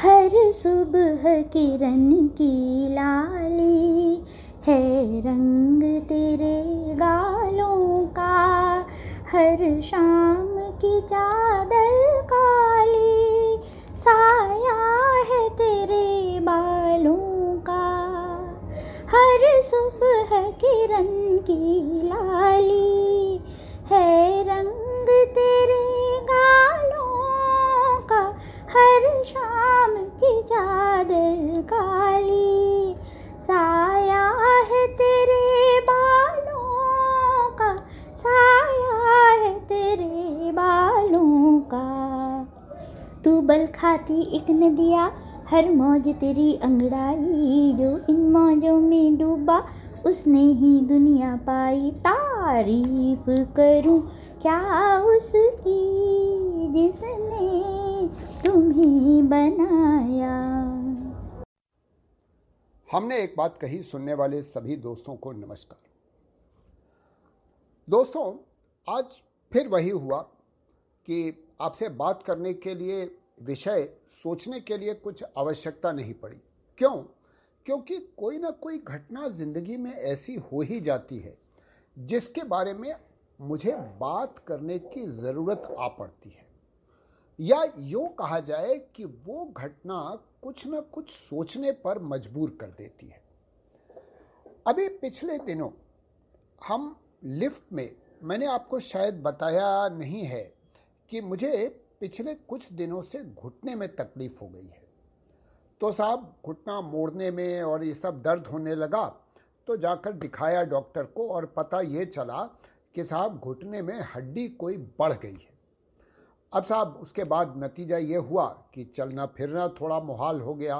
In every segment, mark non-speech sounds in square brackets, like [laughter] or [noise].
हर सुबह किरण की लाली है रंग तेरे गालों का, हर शाम की चादर काली, साया है तेरे बालों का। हर सुबह किरण की लाली है रंग तेरे गालों का, हर शाम चादर काली, साया है तेरे बालों का, साया है तेरे बालों का। तू बल खाती एक नदिया, हर मौज तेरी अंगड़ाई, जो इन मौजों में डूबा, उसने ही दुनिया पाई तारीफ़ करूँ। क्या उसकी जिसने तुम्हें बनाया। हमने एक बात कही सुनने वाले सभी दोस्तों को नमस्कार। दोस्तों, आज फिर वही हुआ कि आपसे बात करने के लिए, विषय सोचने के लिए कुछ आवश्यकता नहीं पड़ी। क्यों? क्योंकि कोई ना कोई घटना ज़िंदगी में ऐसी हो ही जाती है, जिसके बारे में मुझे बात करने की ज़रूरत आ पड़ती है। या यूँ कहा जाए कि वो घटना कुछ न कुछ सोचने पर मजबूर कर देती है। अभी पिछले दिनों हम लिफ्ट में, मैंने आपको शायद बताया नहीं है कि मुझे पिछले कुछ दिनों से घुटने में तकलीफ़ हो गई है। तो साहब, घुटना मोड़ने में और ये सब दर्द होने लगा तो जाकर दिखाया डॉक्टर को और पता ये चला कि साहब, घुटने में हड्डी कोई बढ़ गई है। अब साहब, उसके बाद नतीजा ये हुआ कि चलना फिरना थोड़ा मुहाल हो गया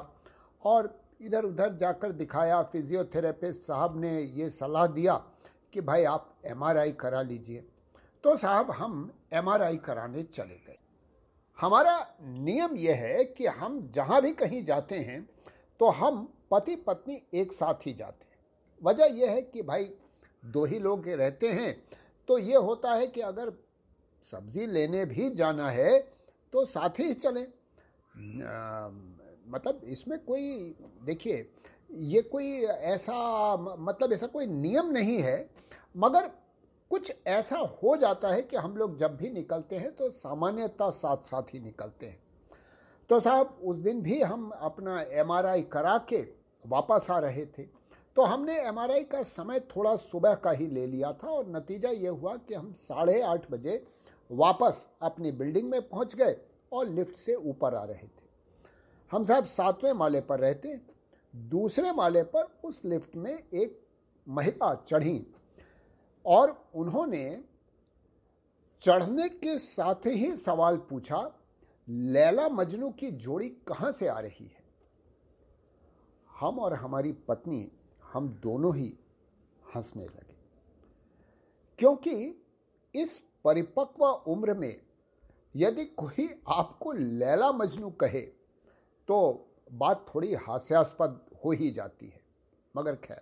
और इधर उधर जाकर दिखाया फिजियोथेरेपिस्ट साहब ने ये सलाह दिया कि भाई आप एमआरआई करा लीजिए। तो साहब, हम एमआरआई कराने चले गए। हमारा नियम यह है कि हम जहाँ भी कहीं जाते हैं तो हम पति पत्नी एक साथ ही जाते हैं। वजह यह है कि भाई, दो ही लोग रहते हैं तो ये होता है कि अगर सब्ज़ी लेने भी जाना है तो साथ ही चलें। मतलब इसमें कोई, देखिए, ये कोई ऐसा मतलब ऐसा कोई नियम नहीं है, मगर कुछ ऐसा हो जाता है कि हम लोग जब भी निकलते हैं तो सामान्यतः साथ साथ ही निकलते हैं। तो साहब, उस दिन भी हम अपना एमआरआई करा के वापस आ रहे थे। तो हमने एमआरआई का समय थोड़ा सुबह का ही ले लिया था, और नतीजा ये हुआ कि हम साढ़े आठ बजे वापस अपनी बिल्डिंग में पहुँच गए और लिफ्ट से ऊपर आ रहे थे। हम साहब सातवें माले पर रहते, दूसरे माले पर उस लिफ्ट में एक महिला चढ़ी और उन्होंने चढ़ने के साथ ही सवाल पूछा, लैला मजनू की जोड़ी कहाँ से आ रही है? हम और हमारी पत्नी, हम दोनों ही हंसने लगे। क्योंकि इस परिपक्व उम्र में यदि कोई आपको लैला मजनू कहे तो बात थोड़ी हास्यास्पद हो ही जाती है। मगर खैर,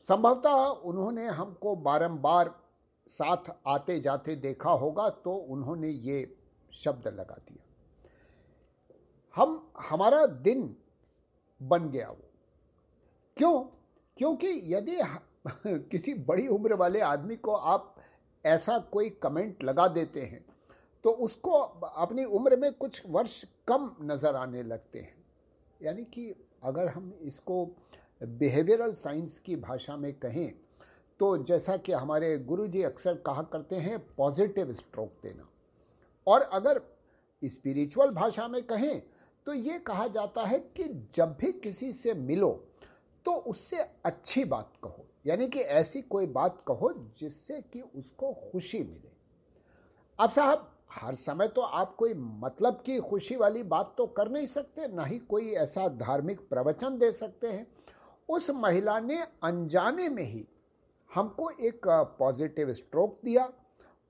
संभवतः उन्होंने हमको बारंबार साथ आते जाते देखा होगा तो उन्होंने ये शब्द लगा दिया। हम, हमारा दिन बन गया वो। क्यों? क्योंकि यदि [laughs] किसी बड़ी उम्र वाले आदमी को आप ऐसा कोई कमेंट लगा देते हैं तो उसको अपनी उम्र में कुछ वर्ष कम नज़र आने लगते हैं। यानी कि अगर हम इसको बिहेवियरल साइंस की भाषा में कहें तो जैसा कि हमारे गुरुजी अक्सर कहा करते हैं पॉजिटिव स्ट्रोक देना। और अगर स्पिरिचुअल भाषा में कहें तो ये कहा जाता है कि जब भी किसी से मिलो तो उससे अच्छी बात कहो। यानी कि ऐसी कोई बात कहो जिससे कि उसको खुशी मिले। अब साहब, हर समय तो आप कोई मतलब की खुशी वाली बात तो कर नहीं सकते, ना ही कोई ऐसा धार्मिक प्रवचन दे सकते हैं। उस महिला ने अनजाने में ही हमको एक पॉजिटिव स्ट्रोक दिया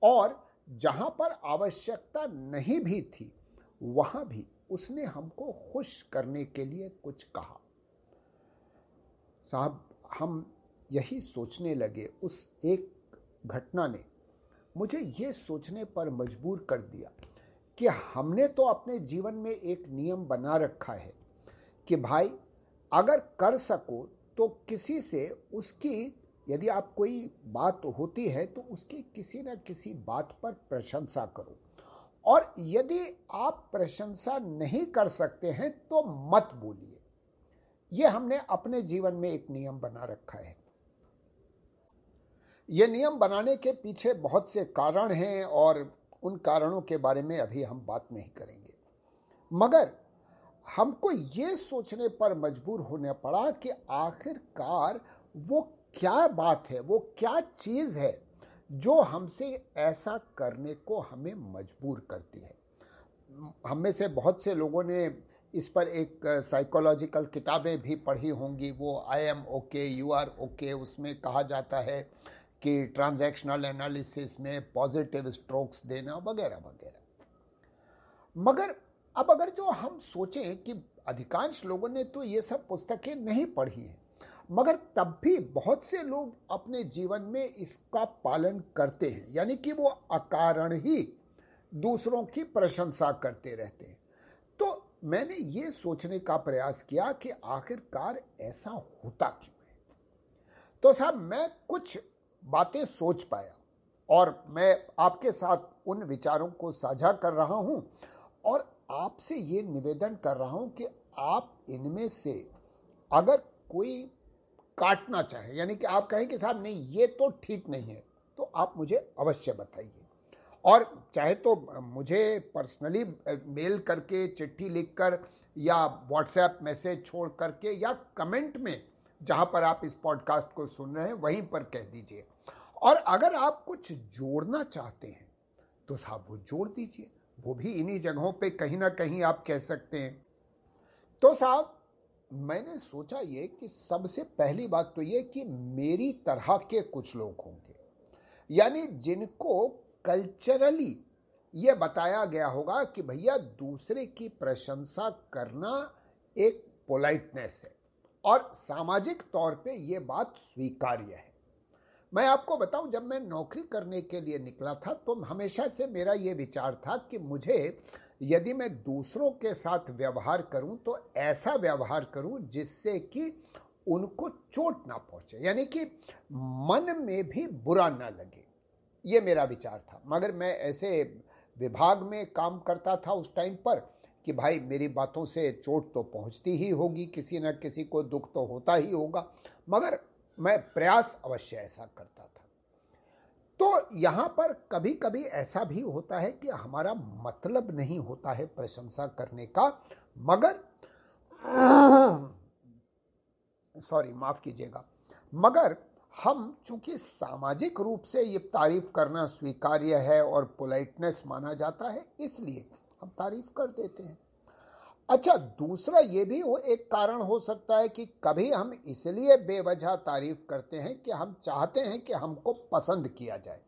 और जहाँ पर आवश्यकता नहीं भी थी, वहाँ भी उसने हमको खुश करने के लिए कुछ कहा। साहब, हम यही सोचने लगे उस एक घटना ने। मुझे ये सोचने पर मजबूर कर दिया कि हमने तो अपने जीवन में एक नियम बना रखा है कि भाई, अगर कर सको तो किसी से उसकी, यदि आप कोई बात होती है तो उसकी किसी न किसी बात पर प्रशंसा करो। और यदि आप प्रशंसा नहीं कर सकते हैं तो मत बोलिए। यह हमने अपने जीवन में एक नियम बना रखा है। यह नियम बनाने के पीछे बहुत से कारण हैं और उन कारणों के बारे में अभी हम बात नहीं करेंगे। मगर हमको ये सोचने पर मजबूर होने पड़ा कि आखिरकार वो क्या बात है, वो क्या चीज़ है जो हमसे ऐसा करने को हमें मजबूर करती है। हम में से बहुत से लोगों ने इस पर एक साइकोलॉजिकल किताबें भी पढ़ी होंगी, वो I am okay you are okay उसमें कहा जाता है कि ट्रांजैक्शनल एनालिसिस में पॉजिटिव स्ट्रोक्स देना वगैरह वगैरह। मगर अब अगर जो हम सोचें कि अधिकांश लोगों ने तो ये सब पुस्तकें नहीं पढ़ी हैं, मगर तब भी बहुत से लोग अपने जीवन में इसका पालन करते हैं, यानी कि वो अकारण ही दूसरों की प्रशंसा करते रहते हैं। तो मैंने ये सोचने का प्रयास किया कि आखिरकार ऐसा होता क्यों है? तो साहब, मैं कुछ बातें सोच पाया और मैं आपके साथ उन विचारों को साझा कर रहा हूँ और आपसे ये निवेदन कर रहा हूँ कि आप इनमें से अगर कोई काटना चाहे, यानी कि आप कहें कि साहब, नहीं, ये तो ठीक नहीं है तो आप मुझे अवश्य बताइए। और चाहे तो मुझे पर्सनली मेल करके, चिट्ठी लिखकर या व्हाट्सएप मैसेज छोड़ करके या कमेंट में जहाँ पर आप इस पॉडकास्ट को सुन रहे हैं, वहीं पर कह दीजिए। और अगर आप कुछ जोड़ना चाहते हैं तो साहब वो जोड़ दीजिए। वो भी इन्हीं जगहों पे कहीं ना कहीं आप कह सकते हैं। तो साहब, मैंने सोचा ये कि सबसे पहली बात तो ये कि मेरी तरह के कुछ लोग होंगे, यानी जिनको कल्चरली ये बताया गया होगा कि भैया दूसरे की प्रशंसा करना एक पोलाइटनेस है। और सामाजिक तौर पे ये बात स्वीकार्य है। मैं आपको बताऊँ, जब मैं नौकरी करने के लिए निकला था तो हमेशा से मेरा ये विचार था कि मुझे यदि मैं दूसरों के साथ व्यवहार करूँ तो ऐसा व्यवहार करूँ जिससे कि उनको चोट ना पहुँचे, यानी कि मन में भी बुरा ना लगे। ये मेरा विचार था। मगर मैं ऐसे विभाग में काम करता था उस टाइम पर कि भाई मेरी बातों से चोट तो पहुँचती ही होगी, किसी न किसी को दुख तो होता ही होगा, मगर मैं प्रयास अवश्य ऐसा करता था। तो यहाँ पर कभी कभी ऐसा भी होता है कि हमारा मतलब नहीं होता है प्रशंसा करने का, मगर सॉरी, माफ़ कीजिएगा, मगर हम चूँकि सामाजिक रूप से ये तारीफ़ करना स्वीकार्य है और पोलाइटनेस माना जाता है, इसलिए हम तारीफ़ कर देते हैं। अच्छा दूसरा ये भी हो, एक कारण हो सकता है कि कभी हम इसलिए बेवजह तारीफ़ करते हैं कि हम चाहते हैं कि हमको पसंद किया जाए।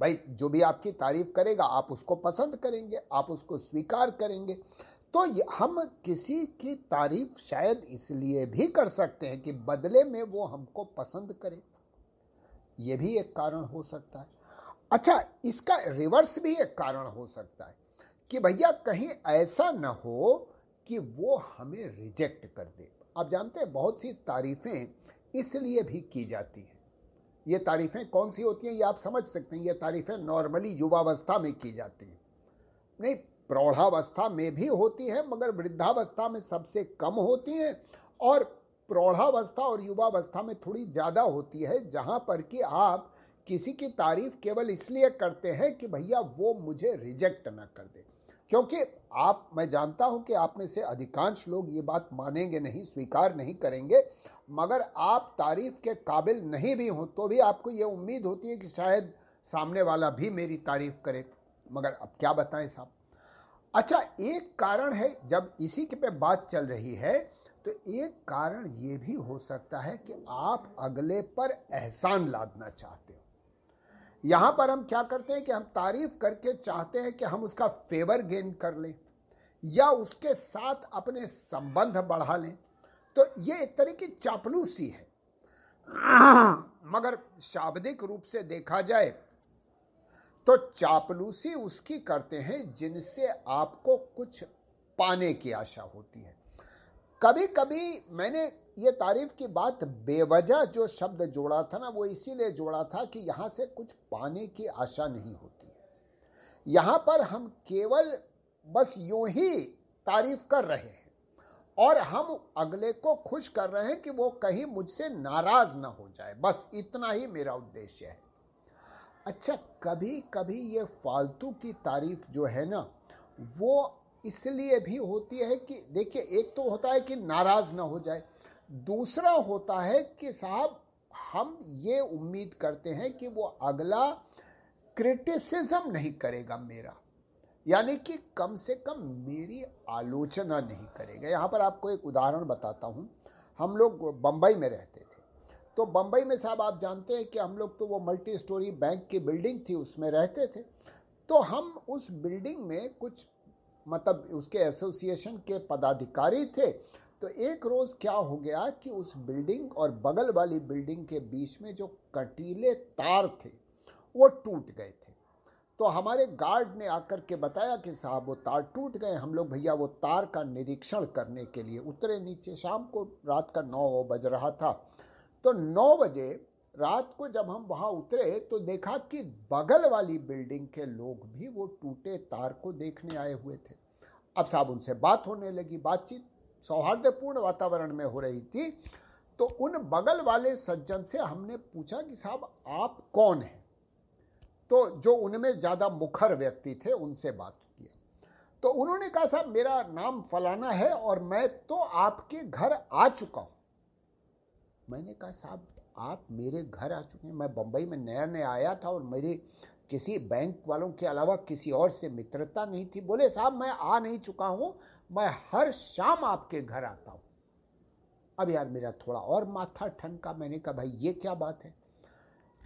भाई, जो भी आपकी तारीफ़ करेगा, आप उसको पसंद करेंगे, आप उसको स्वीकार करेंगे। तो हम किसी की तारीफ़ शायद इसलिए भी कर सकते हैं कि बदले में वो हमको पसंद करे। ये भी एक कारण हो सकता है। अच्छा इसका रिवर्स भी एक कारण हो सकता है। कि भैया कहीं ऐसा न हो कि वो हमें रिजेक्ट कर दे। आप जानते हैं, बहुत सी तारीफ़ें इसलिए भी की जाती हैं। ये तारीफ़ें कौन सी होती हैं, ये आप समझ सकते हैं। ये तारीफ़ें नॉर्मली युवावस्था में की जाती हैं। नहीं, प्रौढ़ावस्था में भी होती है, मगर वृद्धावस्था में सबसे कम होती हैं और प्रौढ़ावस्था और युवावस्था में थोड़ी ज़्यादा होती है, जहाँ पर कि आप किसी की तारीफ़ केवल इसलिए करते हैं कि भैया वो मुझे रिजेक्ट ना कर दे। क्योंकि आप, मैं जानता हूँ कि आप में से अधिकांश लोग ये बात मानेंगे नहीं, स्वीकार नहीं करेंगे, मगर आप तारीफ़ के काबिल नहीं भी हों तो भी आपको ये उम्मीद होती है कि शायद सामने वाला भी मेरी तारीफ़ करे। मगर अब क्या बताएँ साहब? अच्छा एक कारण है, जब इसी के पे बात चल रही है तो एक कारण ये भी हो सकता है कि आप अगले पर एहसान लादना चाहते हो। यहाँ पर हम क्या करते हैं कि हम तारीफ़ करके चाहते हैं कि हम उसका फेवर गेन कर लें, या उसके साथ अपने संबंध बढ़ा लें। तो ये एक तरह की चापलूसी है। मगर शाब्दिक रूप से देखा जाए तो चापलूसी उसकी करते हैं जिनसे आपको कुछ पाने की आशा होती है। कभी कभी मैंने ये तारीफ़ की बात बेवजह जो शब्द जोड़ा था ना, वो इसीलिए जोड़ा था कि यहाँ से कुछ पाने की आशा नहीं होती है। यहाँ पर हम केवल बस यूँ ही तारीफ़ कर रहे हैं और हम अगले को खुश कर रहे हैं कि वो कहीं मुझसे नाराज़ ना हो जाए। बस इतना ही मेरा उद्देश्य है। अच्छा कभी कभी ये फालतू की तारीफ़ जो है ना, वो इसलिए भी होती है कि देखिए, एक तो होता है कि नाराज़ ना हो जाए दूसरा होता है कि साहब, हम ये उम्मीद करते हैं कि वो अगला क्रिटिसिज्म नहीं करेगा मेरा। यानी कि कम से कम मेरी आलोचना नहीं करेगा। यहाँ पर आपको एक उदाहरण बताता हूँ। हम लोग बम्बई में रहते थे। तो बम्बई में साहब आप जानते हैं कि हम लोग तो वो मल्टी स्टोरी बैंक की बिल्डिंग थी, उसमें रहते थे। तो हम उस बिल्डिंग में कुछ मतलब उसके एसोसिएशन के पदाधिकारी थे। तो एक रोज़ क्या हो गया कि उस बिल्डिंग और बगल वाली बिल्डिंग के बीच में जो कटीले तार थे, वो टूट गए थे। तो हमारे गार्ड ने आकर के बताया कि साहब, वो तार टूट गए। हम लोग भैया, वो तार का निरीक्षण करने के लिए उतरे नीचे। शाम को रात का नौ बज रहा था। तो नौ बजे रात को जब हम वहाँ उतरे तो देखा कि बगल वाली बिल्डिंग के लोग भी वो टूटे तार को देखने आए हुए थे। अब साहब उनसे बात होने लगी, बातचीत सौहार्दपूर्ण वातावरण में हो रही थी तो उन बगल वाले सज्जन से हमने पूछा कि साहब, आप कौन हैं? तो जो उनमें ज़्यादा मुखर व्यक्ति थे, उनसे बात की तो उन्होंने कहा, साहब, मेरा नाम फलाना है और मैं तो आपके घर आ चुका हूँ। मैंने कहा, साहब, आप मेरे घर आ चुके हैं। मैं बम्बई में नया नया आया था और मेरे किसी बैंक वालों के अलावा किसी और से मित्रता नहीं थी। बोले, साहब, मैं आ नहीं चुका हूँ मैं हर शाम आपके घर आता हूँ। अब यार मेरा थोड़ा और माथा ठनका। मैंने कहा, भाई, ये क्या बात है?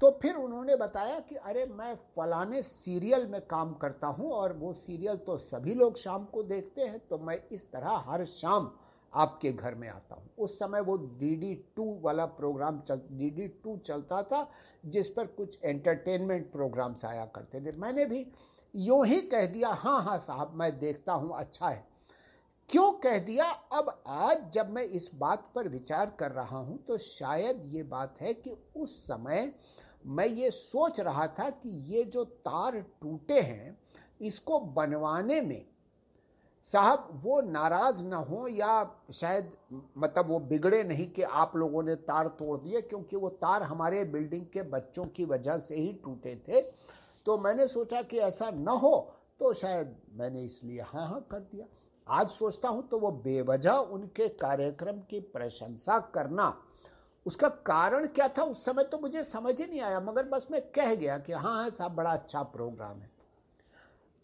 तो फिर उन्होंने बताया कि, अरे, मैं फलाने सीरियल में काम करता हूँ और वो सीरियल तो सभी लोग शाम को देखते हैं तो मैं इस तरह हर शाम आपके घर में आता हूँ। उस समय वो डी डी टू वाला प्रोग्राम चल डी डी टू चलता था, जिस पर कुछ एंटरटेनमेंट प्रोग्राम्स आया करते थे। मैंने भी यूँ ही कह दिया हाँ हाँ साहब, मैं देखता हूँ अच्छा है। क्यों कह दिया? अब आज जब मैं इस बात पर विचार कर रहा हूँ तो शायद ये बात है कि उस समय मैं ये सोच रहा था कि ये जो तार टूटे हैं, इसको बनवाने में साहब वो नाराज़ ना हो या शायद मतलब वो बिगड़े नहीं कि आप लोगों ने तार तोड़ दिए, क्योंकि वो तार हमारे बिल्डिंग के बच्चों की वजह से ही टूटे थे। तो मैंने सोचा कि ऐसा न हो तो शायद मैंने इसलिए हाँ हाँ कर दिया। आज सोचता हूँ तो वो बेवजह उनके कार्यक्रम की प्रशंसा करना। उसका कारण क्या था? उस समय तो मुझे समझ ही नहीं आया, मगर बस मैं कह गया कि हाँ हाँ साहब, बड़ा अच्छा प्रोग्राम है।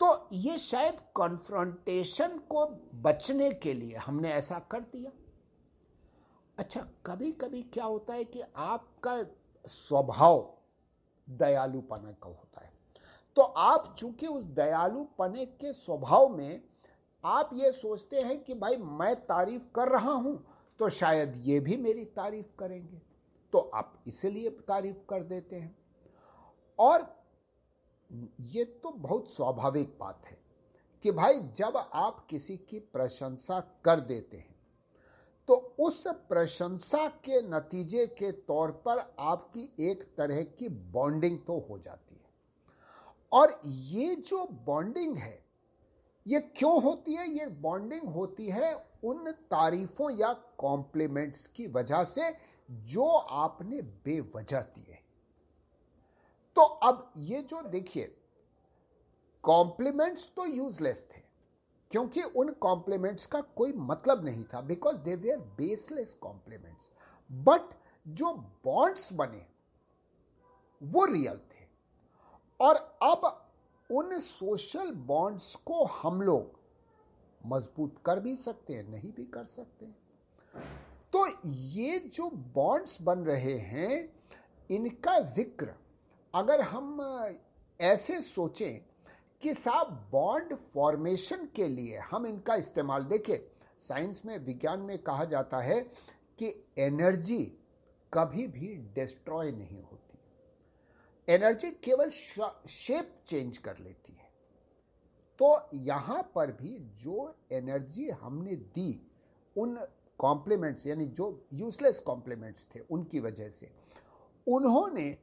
तो ये शायद कॉन्फ्रंटेशन को बचने के लिए हमने ऐसा कर दिया। अच्छा कभी कभी क्या होता है कि आपका स्वभाव दयालुपना का होता है। तो आप चूँकि उस दयालुपने के स्वभाव में आप ये सोचते हैं कि भाई मैं तारीफ़ कर रहा हूँ तो शायद ये भी मेरी तारीफ़ करेंगे। तो आप इसलिए तारीफ़ कर देते हैं। और ये तो बहुत स्वाभाविक बात है कि भाई जब आप किसी की प्रशंसा कर देते हैं तो उस प्रशंसा के नतीजे के तौर पर आपकी एक तरह की बॉन्डिंग तो हो जाती है। और ये जो बॉन्डिंग है ये क्यों होती है? ये बॉन्डिंग होती है उन तारीफों या कॉम्प्लीमेंट्स की वजह से जो आपने बेवजह दिए। तो अब ये जो देखिए कॉम्प्लीमेंट्स तो यूजलेस थे, क्योंकि उन कॉम्प्लीमेंट्स का कोई मतलब नहीं था because they were baseless compliments but जो बॉन्ड्स बने, वो रियल थे। और अब उन सोशल बॉन्ड्स को हम लोग मज़बूत कर भी सकते हैं, नहीं भी कर सकते तो ये जो बॉन्ड्स बन रहे हैं, इनका ज़िक्र अगर हम ऐसे सोचें कि साहब बॉन्ड फॉर्मेशन के लिए हम इनका इस्तेमाल देखें, साइंस में, विज्ञान में कहा जाता है कि एनर्जी कभी भी डिस्ट्रॉय नहीं होती। एनर्जी केवल शेप चेंज कर लेती है। तो यहाँ पर भी जो एनर्जी हमने दी, उन कॉम्प्लीमेंट्स यानी जो यूजलेस कॉम्प्लीमेंट्स थे, उनकी वजह से, उन्होंने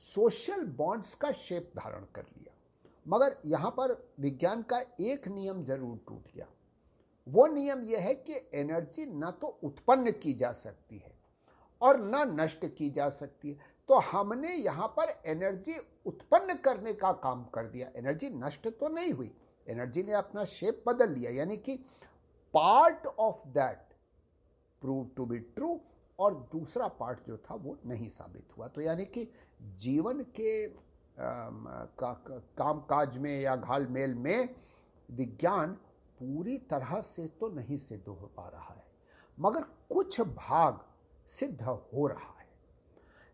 सोशल बॉन्ड्स का शेप धारण कर लिया। मगर यहाँ पर विज्ञान का एक नियम ज़रूर टूट गया। वो नियम यह है कि एनर्जी ना तो उत्पन्न की जा सकती है, और ना नष्ट की जा सकती है। तो हमने यहाँ पर एनर्जी उत्पन्न करने का काम कर दिया। एनर्जी नष्ट तो नहीं हुई। एनर्जी ने अपना शेप बदल लिया। यानी कि part of that prove to be true और दूसरा पार्ट जो था वो नहीं साबित हुआ। तो यानी कि जीवन के का, काम काज में या घाल मेल में विज्ञान पूरी तरह से तो नहीं सिद्ध हो पा रहा है। मगर कुछ भाग सिद्ध हो रहा है।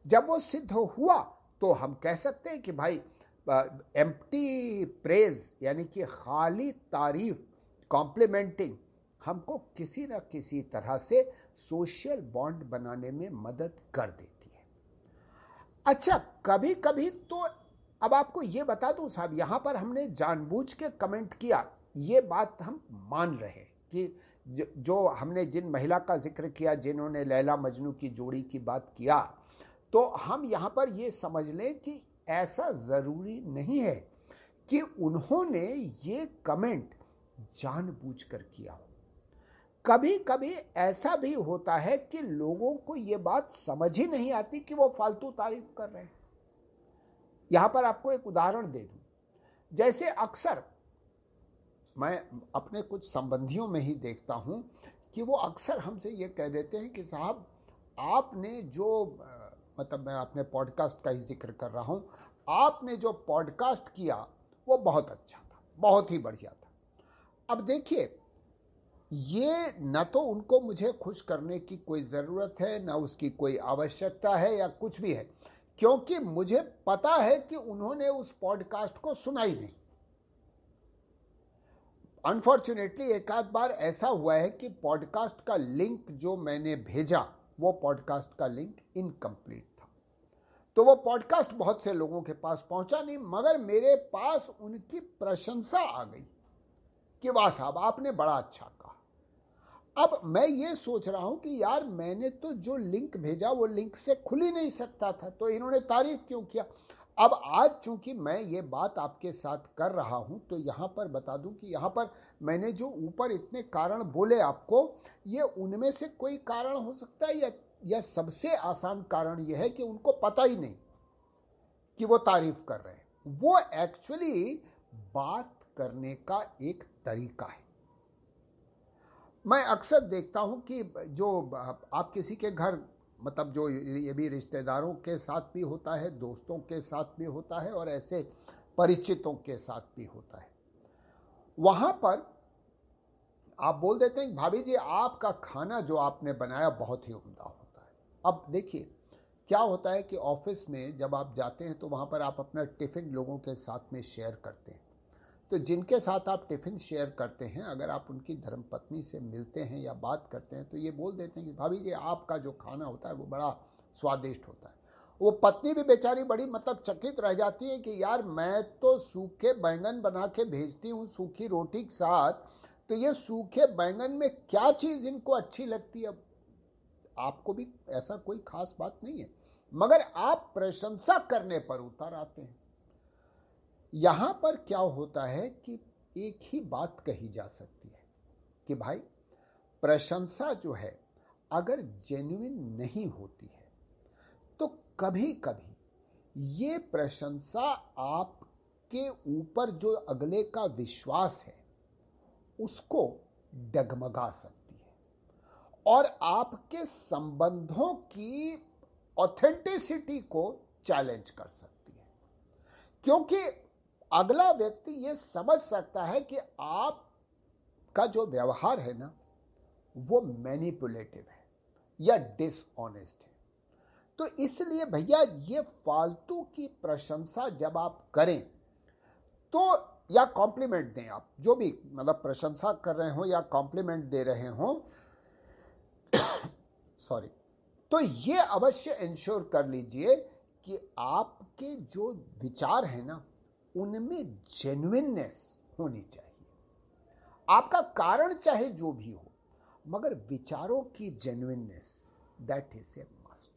जब वो सिद्ध हुआ तो हम कह सकते हैं कि भाई एम्प्टी प्रेज यानी कि खाली तारीफ़ कॉम्प्लीमेंटिंग हमको किसी न किसी तरह से सोशल बॉन्ड बनाने में मदद कर देती है। अच्छा कभी कभी तो अब आपको ये बता दूँ साहब, यहाँ पर हमने जानबूझ के कमेंट किया। ये बात हम मान रहे हैं कि जो हमने जिन महिला का ज़िक्र किया, जिन्होंने लैला मजनू की जोड़ी की बात किया तो हम यहाँ पर ये समझ लें कि ऐसा ज़रूरी नहीं है कि उन्होंने ये कमेंट जानबूझकर किया हो। कभी कभी ऐसा भी होता है कि लोगों को यह बात समझ ही नहीं आती कि वो फालतू तारीफ़ कर रहे हैं। यहाँ पर आपको एक उदाहरण दे दूँ। जैसे अक्सर मैं अपने कुछ संबंधियों में ही देखता हूँ कि वो अक्सर हमसे ये कह देते हैं कि साहब, आपने जो मतलब मैं अपने पॉडकास्ट का ही ज़िक्र कर रहा हूँ। आपने जो पॉडकास्ट किया, वो बहुत अच्छा था, बहुत ही बढ़िया था। अब देखिए, ये न तो उनको मुझे खुश करने की कोई ज़रूरत है, ना उसकी कोई आवश्यकता है या कुछ भी है, क्योंकि मुझे पता है कि उन्होंने उस पॉडकास्ट को सुना ही नहीं। अनफॉर्चुनेटली एक आध बार ऐसा हुआ है कि पॉडकास्ट का लिंक जो मैंने भेजा, वो पॉडकास्ट का लिंक इनकम्प्लीट तो वो पॉडकास्ट बहुत से लोगों के पास पहुँचा नहीं, मगर मेरे पास उनकी प्रशंसा आ गई कि वाह साहब, आपने बड़ा अच्छा कहा। अब मैं ये सोच रहा हूँ कि यार, मैंने तो जो लिंक भेजा, वो लिंक से खुल ही नहीं सकता था तो इन्होंने तारीफ़ क्यों किया? अब आज चूँकि मैं ये बात आपके साथ कर रहा हूँ तो यहाँ पर बता दूँ कि यहाँ पर मैंने जो ऊपर इतने कारण बोले आपको, ये उनमें से कोई कारण हो सकता है या या सबसे आसान कारण यह है कि उनको पता ही नहीं कि वो तारीफ़ कर रहे हैं। वो एक्चुअली बात करने का एक तरीका है। मैं अक्सर देखता हूँ कि जो आप किसी के घर मतलब जो ये भी रिश्तेदारों के साथ भी होता है, दोस्तों के साथ भी होता है और ऐसे परिचितों के साथ भी होता है। वहाँ पर आप बोल देते हैं, भाभी जी, आपका खाना जो आपने बनाया बहुत ही उम्दा है अब देखिए, क्या होता है कि ऑफ़िस में जब आप जाते हैं तो वहाँ पर आप अपना टिफ़िन लोगों के साथ में शेयर करते हैं। तो जिनके साथ आप टिफ़िन शेयर करते हैं, अगर आप उनकी धर्मपत्नी से मिलते हैं या बात करते हैं तो ये बोल देते हैं कि, भाभी जी आपका जो खाना होता है, वो बड़ा स्वादिष्ट होता है। वो पत्नी भी बेचारी बड़ी मतलब चकित रह जाती है कि, यार, मैं तो सूखे बैंगन बना के भेजती हूँ, सूखी रोटी के साथ तो ये सूखे बैंगन में क्या चीज़ इनको अच्छी लगती है? आपको भी ऐसा कोई खास बात नहीं है। मगर आप प्रशंसा करने पर उतर आते हैं। यहाँ पर क्या होता है कि एक ही बात कही जा सकती है कि भाई, प्रशंसा जो है, अगर जेन्युन नहीं होती है तो कभी कभी ये प्रशंसा आपके ऊपर जो अगले का विश्वास है, उसको डगमगा सकती और आपके संबंधों की ऑथेंटिसिटी को चैलेंज कर सकती है। क्योंकि अगला व्यक्ति ये समझ सकता है कि आप का जो व्यवहार है ना, वो मैनिपुलेटिव है या डिसऑनेस्ट है। तो इसलिए भैया ये फालतू की प्रशंसा जब आप करें तो या कॉम्प्लीमेंट दें आप, जो भी मतलब प्रशंसा कर रहे हो या कॉम्प्लीमेंट दे रहे हो सॉरी तो ये अवश्य इंश्योर कर लीजिए कि आपके जो विचार है ना, उनमें जेन्युइननेस होनी चाहिए। आपका कारण चाहे जो भी हो, मगर विचारों की genuineness that is a must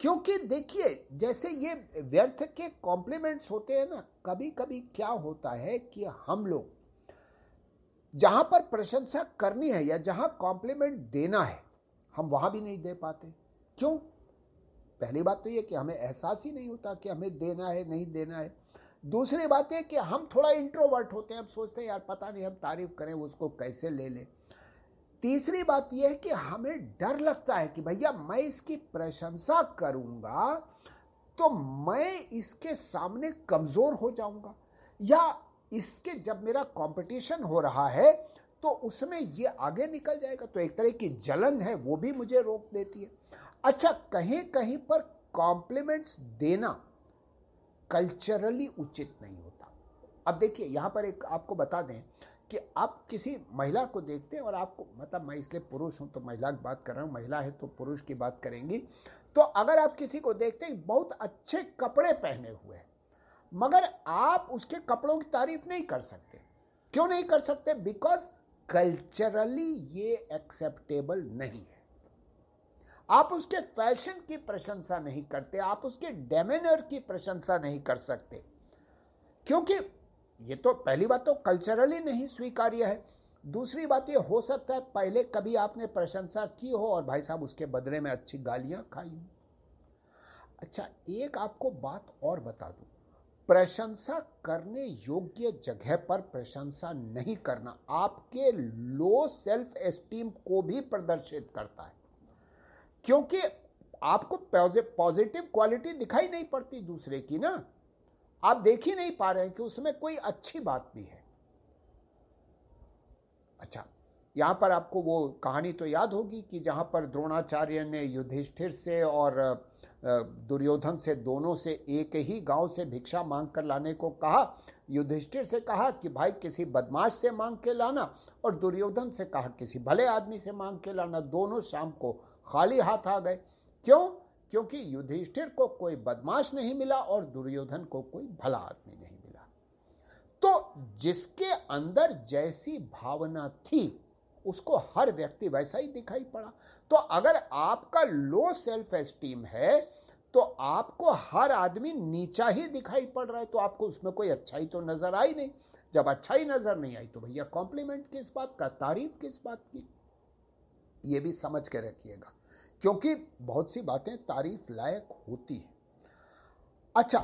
क्योंकि देखिए, जैसे ये व्यर्थ के कॉम्प्लीमेंट्स होते हैं ना कभी कभी क्या होता है कि हम लोग, जहाँ पर प्रशंसा करनी है या जहाँ कॉम्प्लीमेंट देना है हम वहाँ भी नहीं दे पाते। क्यों? पहली बात तो ये कि हमें एहसास ही नहीं होता कि हमें देना है, नहीं देना है। दूसरी बात है कि हम थोड़ा इंट्रोवर्ट होते हैं, हम सोचते हैं, यार, पता नहीं हम तारीफ़ करें उसको कैसे ले लें? तीसरी बात यह है कि हमें डर लगता है कि भैया, मैं इसकी प्रशंसा करूँगा तो मैं इसके सामने कमज़ोर हो जाऊँगा। या इसके जब मेरा कंपटीशन हो रहा है तो उसमें ये आगे निकल जाएगा। तो एक तरह की जलन है, वो भी मुझे रोक देती है। अच्छा कहीं कहीं पर कॉम्प्लीमेंट्स देना कल्चरली उचित नहीं होता। अब देखिए, यहाँ पर एक आपको बता दें कि आप किसी महिला को देखते हैं और आपको मतलब मैं इसलिए पुरुष हूँ तो महिला की बात कर रहा हूँ, महिला है तो पुरुष की बात करेंगी। तो अगर आप किसी को देखते हैं, बहुत अच्छे कपड़े पहने हुए हैं, मगर आप उसके कपड़ों की तारीफ़ नहीं कर सकते। क्यों नहीं कर सकते? बिकॉज़ कल्चरली ये एक्सेप्टेबल नहीं है। आप उसके फ़ैशन की प्रशंसा नहीं करते, आप उसके डेमेनर की प्रशंसा नहीं कर सकते। क्योंकि ये तो पहली बात तो कल्चरली नहीं स्वीकार्य है। दूसरी बात ये हो सकता है, पहले कभी आपने प्रशंसा की हो और भाई साहब उसके बदले में अच्छी गालियाँ खाई हो। अच्छा एक आपको बात और बता दूँ। प्रशंसा करने योग्य जगह पर प्रशंसा नहीं करना आपके लो सेल्फ एस्टीम को भी प्रदर्शित करता है। क्योंकि आपको पॉजिटिव क्वालिटी दिखाई नहीं पड़ती दूसरे की ना। आप देख ही नहीं पा रहे हैं कि उसमें कोई अच्छी बात भी है। अच्छा यहाँ पर आपको वो कहानी तो याद होगी कि जहाँ पर द्रोणाचार्य ने युधिष्ठिर से और दुर्योधन से दोनों से एक ही गाँव से भिक्षा मांग कर लाने को कहा। युधिष्ठिर से कहा कि भाई, किसी बदमाश से मांग के लाना और दुर्योधन से कहा, किसी भले आदमी से मांग के लाना। दोनों शाम को खाली हाथ आ गए। क्यों? क्योंकि युधिष्ठिर को कोई बदमाश नहीं मिला और दुर्योधन को कोई भला आदमी नहीं मिला। तो जिसके अंदर जैसी भावना थी उसको हर व्यक्ति वैसा ही दिखाई पड़ा। तो अगर आपका लो सेल्फ एस्टीम है तो आपको हर आदमी नीचा ही दिखाई पड़ रहा है तो आपको उसमें कोई अच्छाई तो नज़र आई नहीं। जब अच्छाई नज़र नहीं आई तो भैया कॉम्प्लीमेंट किस बात का, तारीफ़ किस बात की? ये भी समझ के रखिएगा, क्योंकि बहुत सी बातें तारीफ़ लायक होती है। अच्छा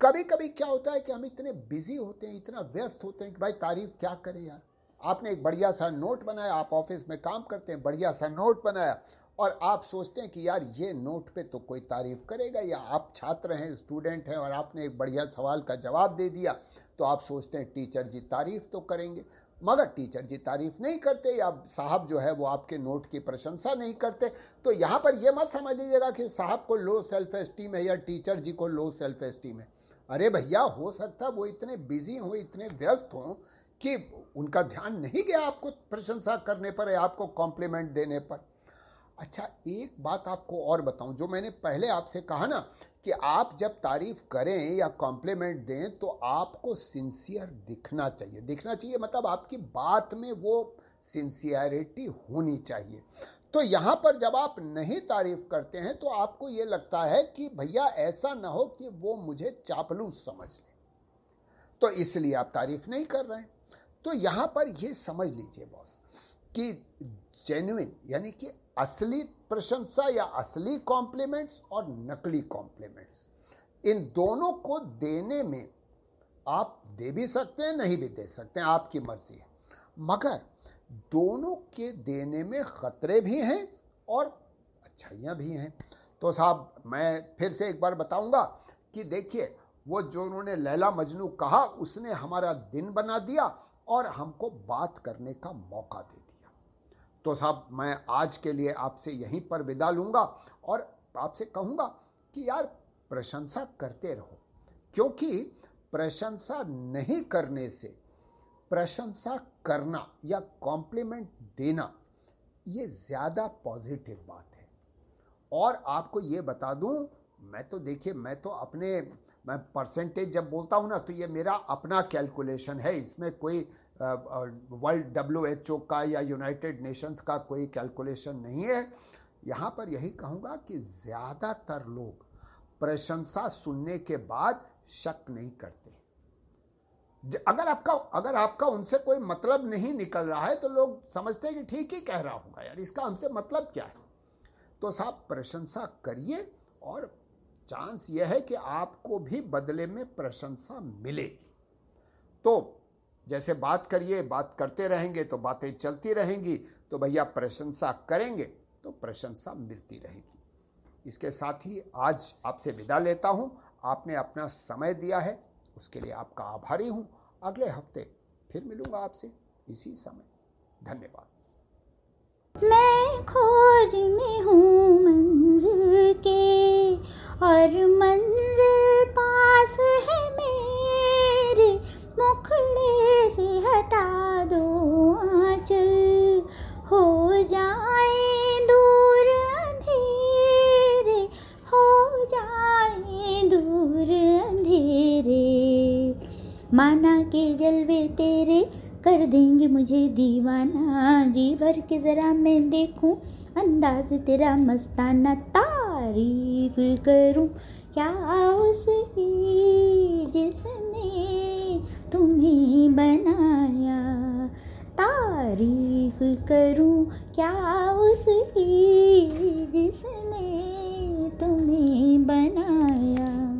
कभी कभी क्या होता है कि हम इतने बिज़ी होते हैं, इतना व्यस्त होते हैं कि भाई तारीफ़ क्या करें यार? आपने एक बढ़िया सा नोट बनाया, आप ऑफ़िस में काम करते हैं, बढ़िया सा नोट बनाया और आप सोचते हैं कि यार ये नोट पे तो कोई तारीफ़ करेगा या आप छात्र हैं, स्टूडेंट हैं और आपने एक बढ़िया सवाल का जवाब दे दिया तो आप सोचते हैं टीचर जी तारीफ़ तो करेंगे। मगर टीचर जी तारीफ़ नहीं करते या साहब जो है वो आपके नोट की प्रशंसा नहीं करते। तो यहाँ पर ये मत समझ लीजिएगा कि साहब को लो सेल्फ एस्टीम है या टीचर जी को लो सेल्फ एस्टीम है। अरे भैया, हो सकता है वो इतने बिज़ी हों, इतने व्यस्त हों कि उनका ध्यान नहीं गया आपको प्रशंसा करने पर या आपको कॉम्प्लीमेंट देने पर। अच्छा एक बात आपको और बताऊँ, जो मैंने पहले आपसे कहा ना कि आप जब तारीफ़ करें या कॉम्प्लीमेंट दें तो आपको सिंसियर दिखना चाहिए। दिखना चाहिए मतलब आपकी बात में वो सिंसियरिटी होनी चाहिए। तो यहाँ पर जब आप नहीं तारीफ़ करते हैं तो आपको ये लगता है कि भैया ऐसा ना हो कि वो मुझे चापलूस समझ ले। तो इसलिए आप तारीफ़ नहीं कर रहे हैं। तो यहाँ पर ये समझ लीजिए बॉस कि जेन्युइन यानी कि असली प्रशंसा या असली कॉम्प्लीमेंट्स और नकली कॉम्प्लीमेंट्स इन दोनों को देने में आप दे भी सकते हैं, नहीं भी दे सकते हैं, आपकी मर्ज़ी है। मगर दोनों के देने में खतरे भी हैं और अच्छाइयाँ भी हैं। तो साहब, मैं फिर से एक बार बताऊँगा कि देखिए, वो जो उन्होंने लैला मजनू कहा, उसने हमारा दिन बना दिया और हमको बात करने का मौका दे दिया। तो साहब, मैं आज के लिए आपसे यहीं पर विदा लूँगा और आपसे कहूँगा कि यार, प्रशंसा करते रहो, क्योंकि प्रशंसा नहीं करने से प्रशंसा करना या कॉम्प्लीमेंट देना, ये ज़्यादा पॉजिटिव बात है। और आपको ये बता दूँ, मैं तो देखिए, मैं तो अपने मैं परसेंटेज जब बोलता हूँ ना तो ये मेरा अपना कैलकुलेशन है। इसमें कोई वर्ल्ड डब्ल्यू एच ओ का या यूनाइटेड नेशंस का कोई कैलकुलेशन नहीं है। यहाँ पर यही कहूँगा कि ज़्यादातर लोग प्रशंसा सुनने के बाद शक नहीं करते। अगर आपका अगर आपका उनसे कोई मतलब नहीं निकल रहा है तो लोग समझते हैं कि ठीक ही कह रहा होगा यार, इसका हमसे मतलब क्या है? तो साहब प्रशंसा करिए और चांस यह है कि आपको भी बदले में प्रशंसा मिलेगी। तो जैसे बात करिए, बात करते रहेंगे तो बातें चलती रहेंगी तो भैया प्रशंसा करेंगे तो प्रशंसा मिलती रहेगी। इसके साथ ही आज आपसे विदा लेता हूँ। आपने अपना समय दिया है, उसके लिए आपका आभारी हूँ। अगले हफ़्ते फिर मिलूँगा आपसे इसी समय। धन्यवाद। मैं मुझे दीवाना जी, भर के ज़रा मैं देखूँ। अंदाज तेरा मस्ताना तारीफ़ करूँ। क्या उसकी जिसने तुम्हें बनाया तारीफ़ करूँ? क्या उसकी जिसने तुम्हें बनाया